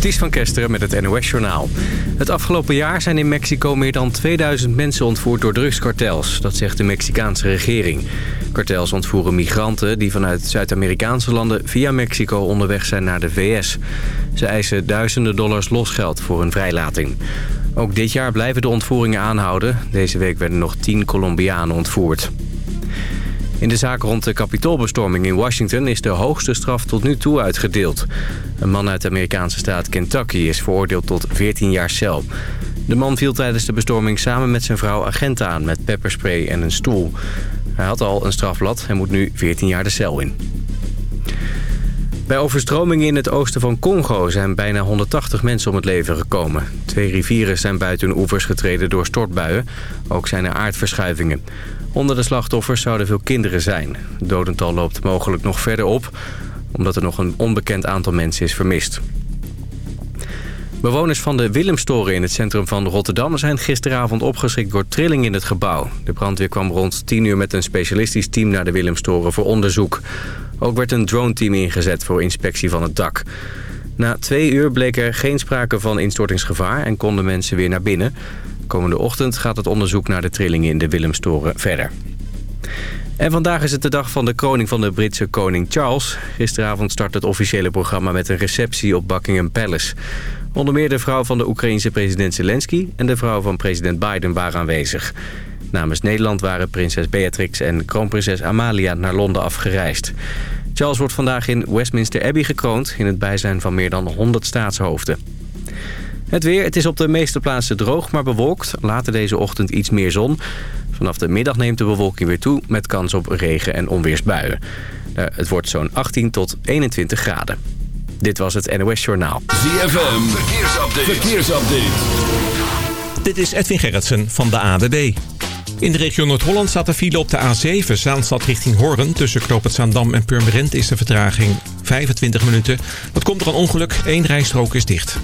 Ties van Kesteren met het NOS-journaal. Het afgelopen jaar zijn in Mexico meer dan 2000 mensen ontvoerd door drugskartels. Dat zegt de Mexicaanse regering. Kartels ontvoeren migranten die vanuit Zuid-Amerikaanse landen via Mexico onderweg zijn naar de VS. Ze eisen duizenden dollars losgeld voor hun vrijlating. Ook dit jaar blijven de ontvoeringen aanhouden. Deze week werden nog 10 Colombianen ontvoerd. In de zaak rond de kapitoolbestorming in Washington is de hoogste straf tot nu toe uitgedeeld. Een man uit de Amerikaanse staat Kentucky is veroordeeld tot 14 jaar cel. De man viel tijdens de bestorming samen met zijn vrouw agenten aan met pepperspray en een stoel. Hij had al een strafblad en moet nu 14 jaar de cel in. Bij overstromingen in het oosten van Congo zijn bijna 180 mensen om het leven gekomen. Twee rivieren zijn buiten hun oevers getreden door stortbuien. Ook zijn er aardverschuivingen. Onder de slachtoffers zouden veel kinderen zijn. Het dodental loopt mogelijk nog verder op... omdat er nog een onbekend aantal mensen is vermist. Bewoners van de Willemstoren in het centrum van Rotterdam... zijn gisteravond opgeschrikt door trilling in het gebouw. De brandweer kwam rond 10 uur met een specialistisch team naar de Willemstoren voor onderzoek. Ook werd een drone-team ingezet voor inspectie van het dak. Na twee uur bleek er geen sprake van instortingsgevaar en konden mensen weer naar binnen. Komende ochtend gaat het onderzoek naar de trillingen in de Willemstoren verder. En vandaag is het de dag van de kroning van de Britse koning Charles. Gisteravond start het officiële programma met een receptie op Buckingham Palace. Onder meer de vrouw van de Oekraïense president Zelensky... en de vrouw van president Biden waren aanwezig. Namens Nederland waren prinses Beatrix en kroonprinses Amalia naar Londen afgereisd. Charles wordt vandaag in Westminster Abbey gekroond... in het bijzijn van meer dan 100 staatshoofden. Het weer, het is op de meeste plaatsen droog, maar bewolkt. Later deze ochtend iets meer zon. Vanaf de middag neemt de bewolking weer toe... met kans op regen- en onweersbuien. Eh, het wordt zo'n 18 tot 21 graden. Dit was het NOS Journaal. ZFM, verkeersupdate. verkeersupdate. Dit is Edwin Gerritsen van de ADB. In de regio Noord-Holland staat de file op de A7, Zaanstad richting Hoorn. Tussen Knoop Zaandam en Purmerend is de vertraging 25 minuten. Dat komt door een ongeluk, één rijstrook is dicht.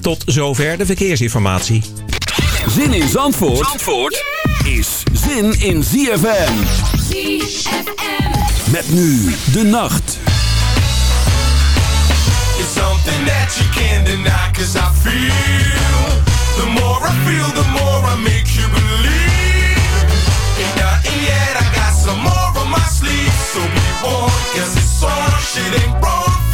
Tot zover de verkeersinformatie. Zin in Zandvoort, Zandvoort is zin in ZFM. ZFM. Met nu de nacht. It's something that you can't deny Cause I feel The more I feel, the more I make you believe Ain't nothing yet, I got some more on my sleeve So be warned, cause it's on Shit ain't wrong,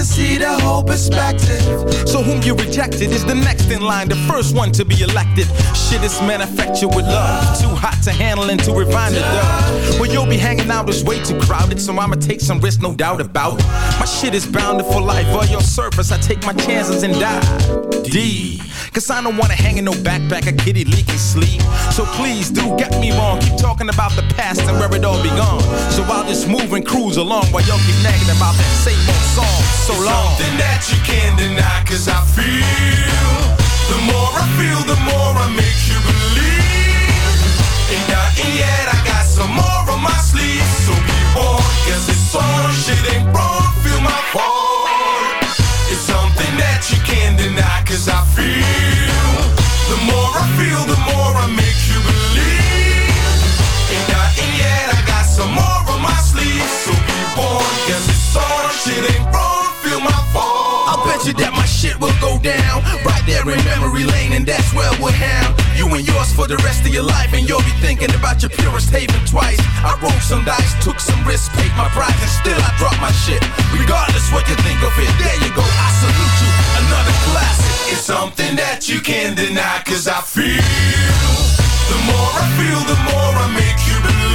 to see the whole perspective. So whom you rejected is the next in line, the first one to be elected. Shit is manufactured with love. Too hot to handle and too refined to dub. Where you'll be hanging out is way too crowded, so I'ma take some risks, no doubt about it. My shit is bounded for life. On your surface, I take my chances and die. D. Cause I don't wanna hang in no backpack, a kitty leaking sleep. So please do get me wrong. Keep talking about the past and where it all begun. So I'll just move and cruise along while y'all keep nagging about that same old song. So long. Something that you can't deny Cause I feel The more I feel, the more I make you believe. Ain't nothing yet, I got some more on my sleeve. So be warned, cause it's on Shit ain't wrong, feel my fall It's something that you can't deny Cause I feel The more I feel, the more I make you believe. Ain't nothing yet, I got some more on my sleeve. So be warned, cause it's on Shit ain't wrong, feel my fall I'll bet you that my shit will go down right there in memory lane, and that's where we'll have you and yours for the rest of your life, and you'll be thinking about your purest haven twice. I rolled some dice, took some risks, paid my price, and still I dropped my shit. Regardless what you think of it, there you go. I salute you, another classic. It's something that you can't deny Cause I feel The more I feel, the more I make you believe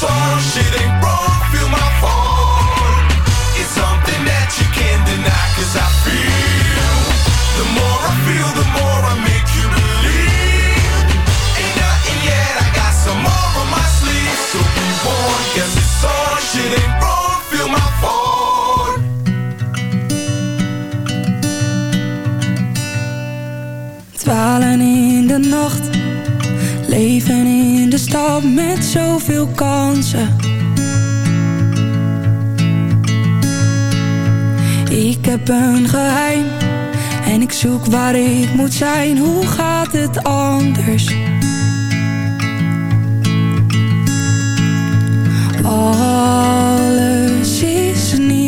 song. Shit ain't wrong, feel my phone. It's something that you can't deny, cause I feel. The more I feel, the more I make you believe. Ain't nothing yet, I got some more on my sleeve. So be. Shit ain't wrong, feel my phone. Dwalen in the nacht Leven in de stad met zoveel kansen Ik heb een geheim En ik zoek waar ik moet zijn Hoe gaat het anders? Alles is niet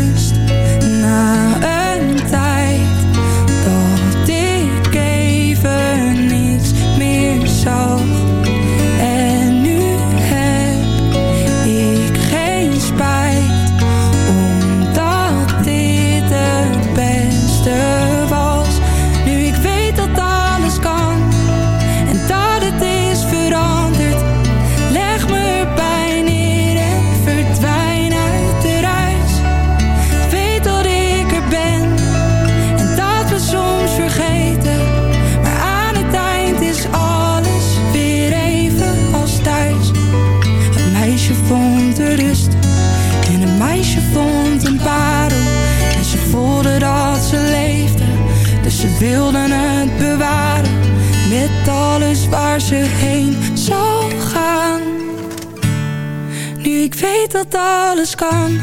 alles kan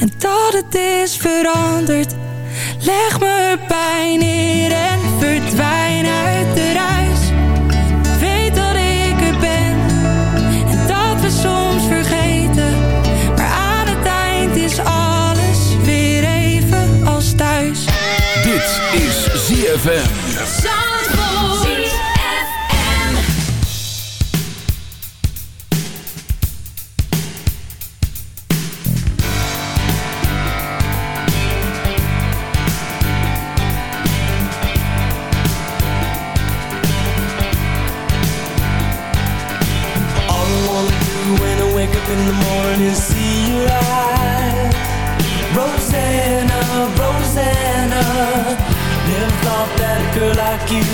en dat het is veranderd. Leg me pijn neer en verdwijn uit de reis. Weet dat ik er ben en dat we soms vergeten. Maar aan het eind is alles weer even als thuis. Dit is ZFM.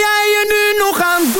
Jij er nu nog aan?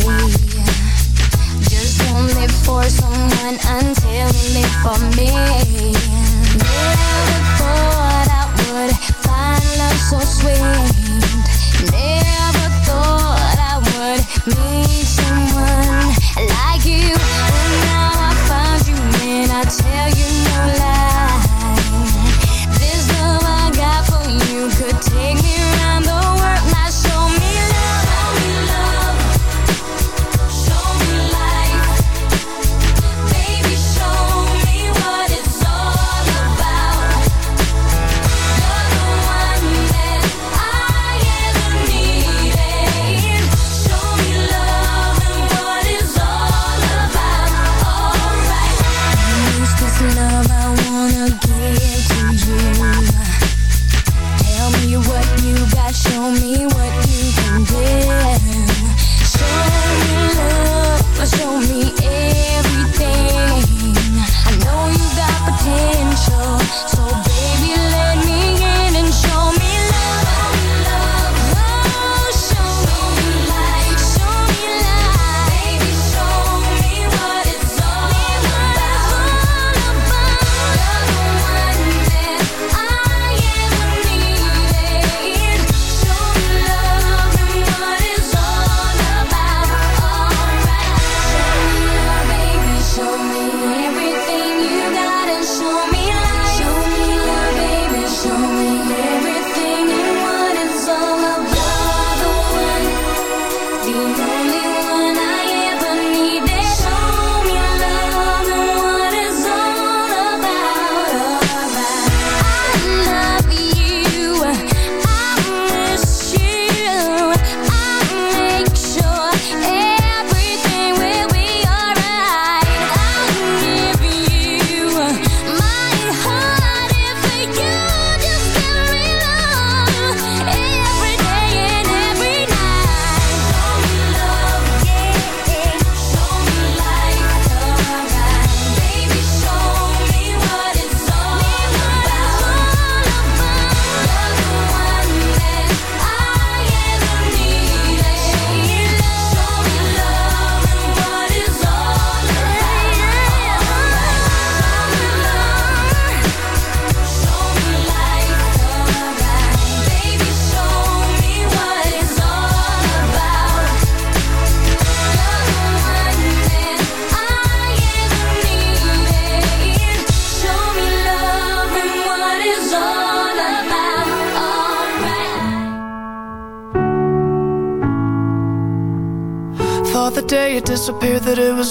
see Just don't live for someone until you live for me. Live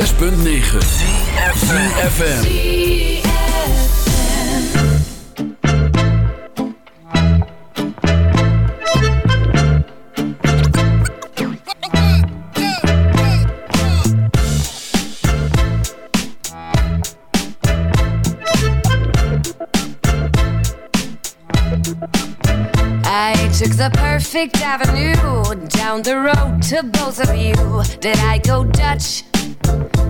106.9 CFFM I took the perfect avenue down the road to both of you. Did I go Dutch?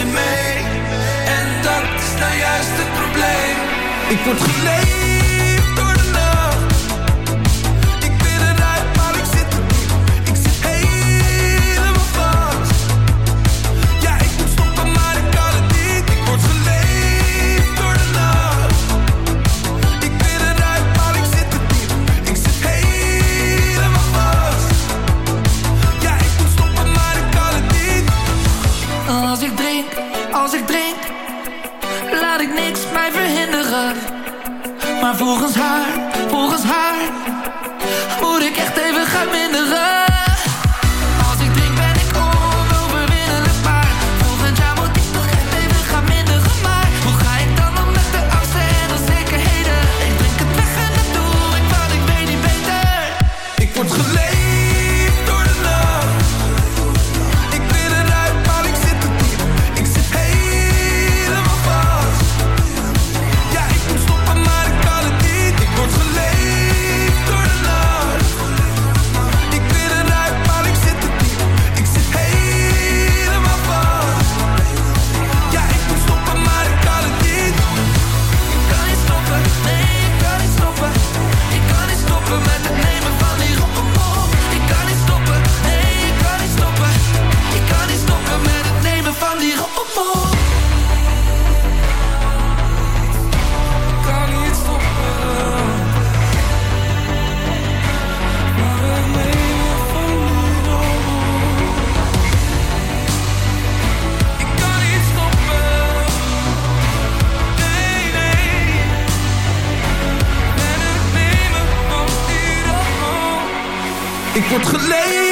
En dat is nou juist het probleem. Ik word geleefd Ik word geleefd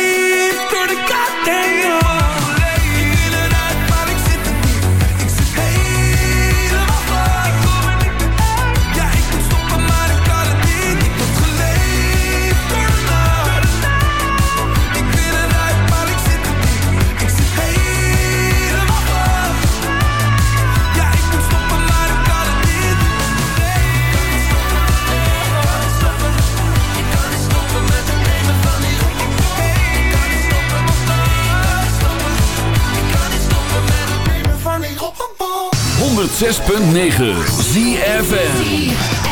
106.9 ZFM.